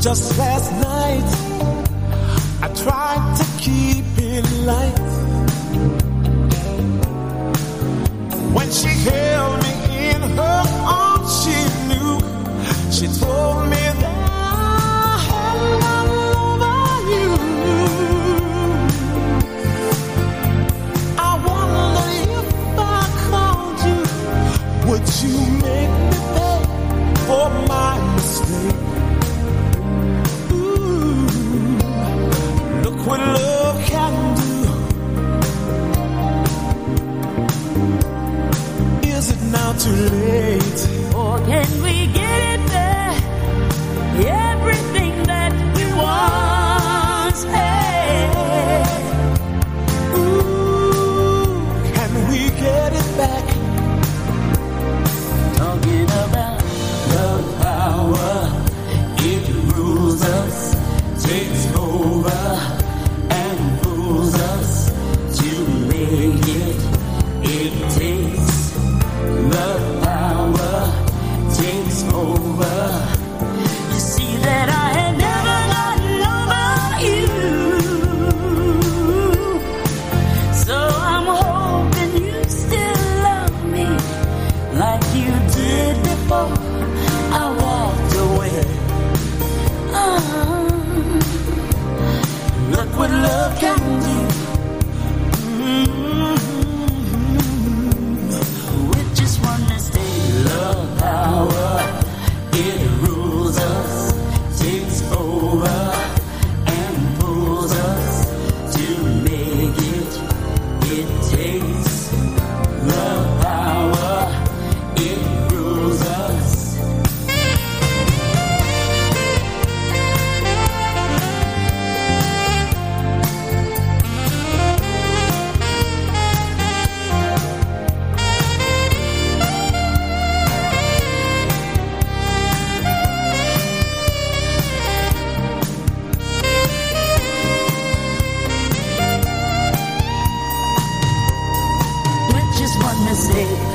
Just last night, I tried to keep it light. When she held me in her arms, she knew. She told me. Is it now too late? Or can we get it?